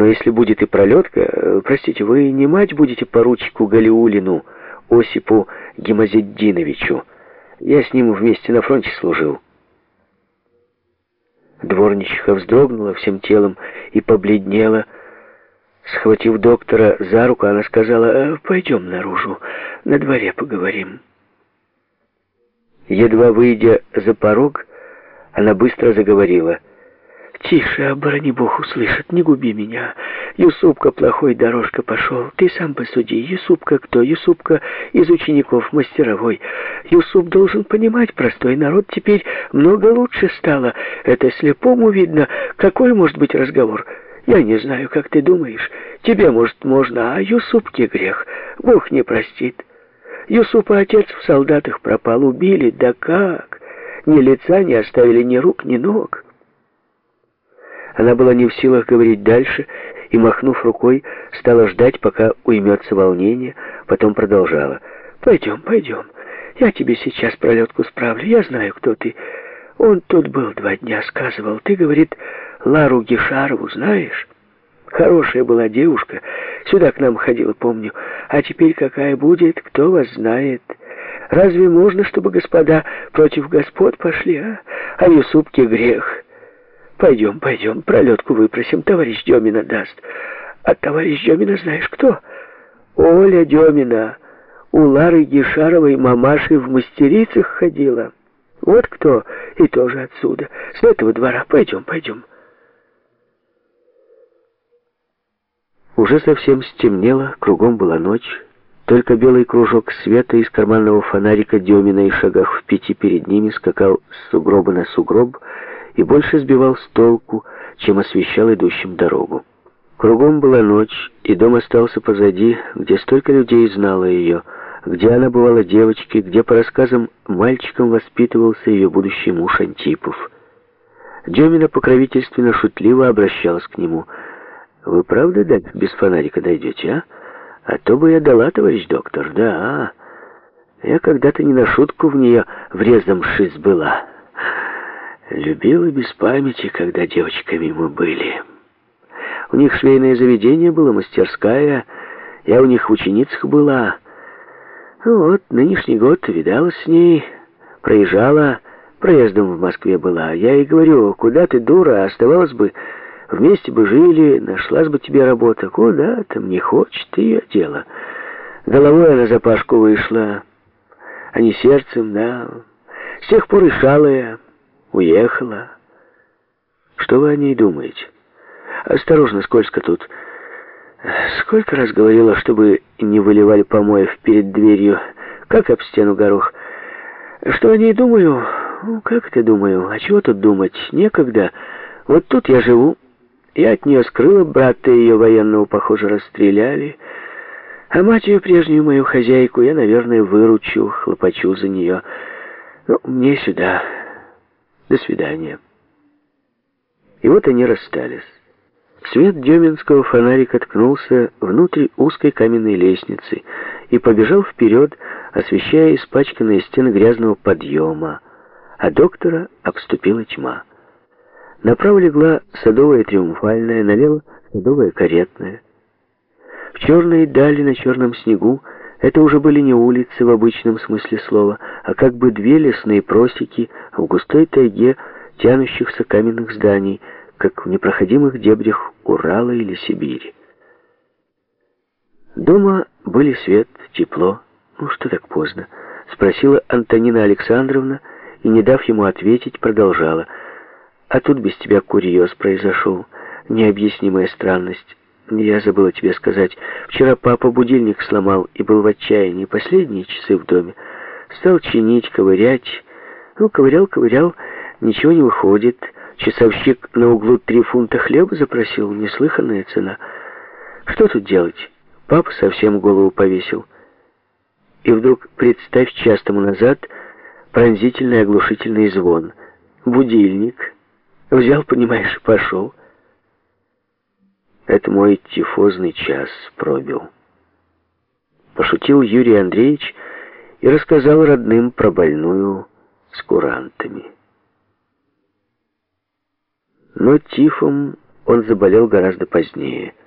Но если будет и пролетка, э, простите, вы не мать будете поручику Галиулину, Осипу Гемозеддиновичу. Я с ним вместе на фронте служил. Дворничиха вздрогнула всем телом и побледнела. Схватив доктора за руку, она сказала, «Э, «Пойдем наружу, на дворе поговорим». Едва выйдя за порог, она быстро заговорила — «Тише, оборони Бог услышит, не губи меня. Юсупка плохой дорожка пошел. Ты сам посуди. Юсупка кто? Юсупка из учеников мастеровой. Юсуп должен понимать, простой народ теперь много лучше стало. Это слепому видно. Какой может быть разговор? Я не знаю, как ты думаешь. Тебе, может, можно, а Юсупке грех. Бог не простит. Юсупа отец в солдатах пропал, убили. Да как? Ни лица не оставили, ни рук, ни ног». Она была не в силах говорить дальше и, махнув рукой, стала ждать, пока уймется волнение, потом продолжала. «Пойдем, пойдем. Я тебе сейчас пролетку справлю. Я знаю, кто ты. Он тут был два дня, сказывал. Ты, говорит, Лару Гишарову знаешь?» Хорошая была девушка, сюда к нам ходила, помню. А теперь какая будет, кто вас знает. Разве можно, чтобы господа против господ пошли, а? А Юсупке грех». Пойдем, пойдем, пролетку выпросим, товарищ Демина даст. А товарищ Демина знаешь кто? Оля Демина. У Лары Гишаровой мамаши в мастерицах ходила. Вот кто, и тоже отсюда, с этого двора. Пойдем, пойдем. Уже совсем стемнело, кругом была ночь. Только белый кружок света из карманного фонарика Демина и шагах в пяти перед ними скакал с сугроба на сугроб, и больше сбивал с толку, чем освещал идущим дорогу. Кругом была ночь, и дом остался позади, где столько людей знало ее, где она бывала девочкой, где, по рассказам, мальчиком воспитывался ее будущий муж Антипов. Демина покровительственно шутливо обращалась к нему. «Вы правда, да, без фонарика дойдете, а? А то бы я дала, товарищ доктор, да. Я когда-то не на шутку в нее врезамшись была». Любила без памяти, когда девочками мы были. У них швейное заведение было, мастерская. Я у них в ученицах была. Ну вот, нынешний год видалась с ней, проезжала, проездом в Москве была. Я ей говорю, куда ты, дура, оставалась бы, вместе бы жили, нашлась бы тебе работа. Куда там, не хочет, ее дело. Головой она за Пашку вышла, а не сердцем, да. С тех пор и шалая. Уехала. Что вы о ней думаете? Осторожно, скользко тут. Сколько раз говорила, чтобы не выливали помоев перед дверью, как об стену горох. Что о ней думаю? Ну, как это думаю? А чего тут думать? Некогда. Вот тут я живу. Я от нее скрыла, брата ее военного, похоже, расстреляли. А мать ее, прежнюю мою хозяйку, я, наверное, выручу, хлопочу за нее. Ну, мне сюда... До свидания. И вот они расстались. Свет деминского фонарика ткнулся внутрь узкой каменной лестницы и побежал вперед, освещая испачканные стены грязного подъема, а доктора обступила тьма. Направо легла садовая триумфальная, налево садовая каретная. В черной дали на черном снегу это уже были не улицы в обычном смысле слова, а как бы две лесные просеки в густой тайге тянущихся каменных зданий, как в непроходимых дебрях Урала или Сибири. Дома были свет, тепло. «Ну что так поздно?» — спросила Антонина Александровна, и, не дав ему ответить, продолжала. «А тут без тебя курьез произошел, необъяснимая странность». Я забыла тебе сказать. Вчера папа будильник сломал и был в отчаянии. Последние часы в доме. Стал чинить, ковырять. Ну, ковырял, ковырял. Ничего не выходит. Часовщик на углу три фунта хлеба запросил. Неслыханная цена. Что тут делать? Папа совсем голову повесил. И вдруг, представь час тому назад, пронзительный оглушительный звон. Будильник. Взял, понимаешь, пошел. Это мой тифозный час пробил. Пошутил Юрий Андреевич и рассказал родным про больную с курантами. Но тифом он заболел гораздо позднее –